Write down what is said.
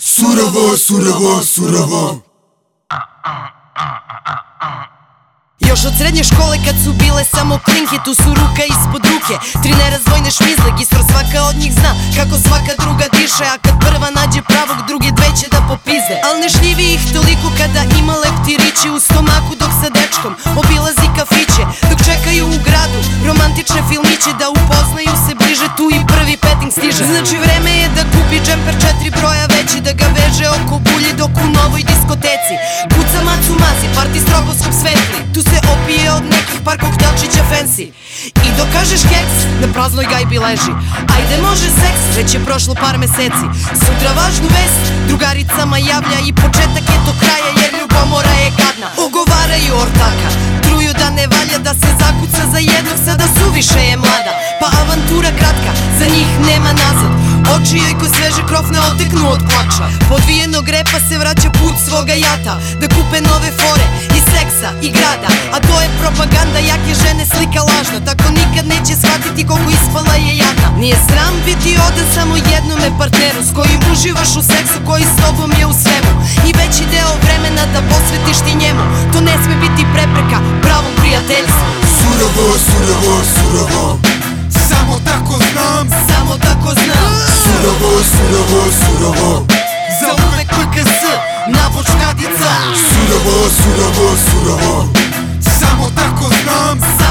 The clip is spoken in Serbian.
Surovo, surovo, surovo. Još od srednje škole kad su bile samo klinke Tu su ruka ispod ruke. Tri nerazvojne šmizle Gistro svaka od njih zna Kako svaka druga diše A kad prva nađe pravog Druge dve će da popize Al ne šljivi ih toliko Kada ima leptirići u stomaku Dok sa dečkom obilazi kafiće Dok čekaju u gradu Romantične filmiće Da upoznaju se bliže Tu i prvi petting stiže. Znači vreme Veže oko bulje Dok u novoj diskoteci. Kuca macu mazi Parti stroboskom svetli. Tu se opije od nekih par koktelčića fancy. I dok kažeš keks, na praznoj gajbi leži. Ajde može seks, već je prošlo par meseci. Sutra važnu vest, drugaricama javlja I početak je to kraja jer ljubomora je gadna. Ogovaraju ortaka, truju da ne valja Da se zakuca za jednog, sada suviše je mlada. Pa avantura kratka, za njih nema nazad Oči joj ko sveže krov ne oteknu od plača Podvijenog repa se vraća put svoga jata Da kupe nove fore i seksa i grada. A to je propaganda jake žene slika lažna. Tako nikad neće shvatiti koliko ispala je jadna Nije sram biti odan samo jednome partneru S kojim uživaš u seksu koji s tobom je u svemu. I veći deo vremena da posvetiš ti njemu. To ne sme biti prepreka pravom prijateljstvu. Surovo, surovo, surovo. Samo tako znam surovo, Za uvek PKS Nabočkadica Surovo, surovo, surovo. Samo tako znam